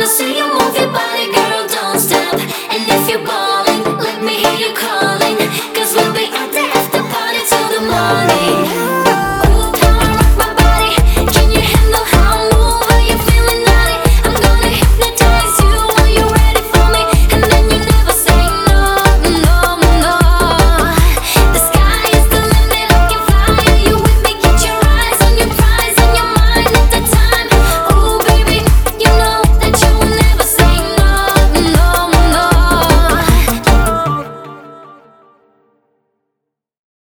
wanna see you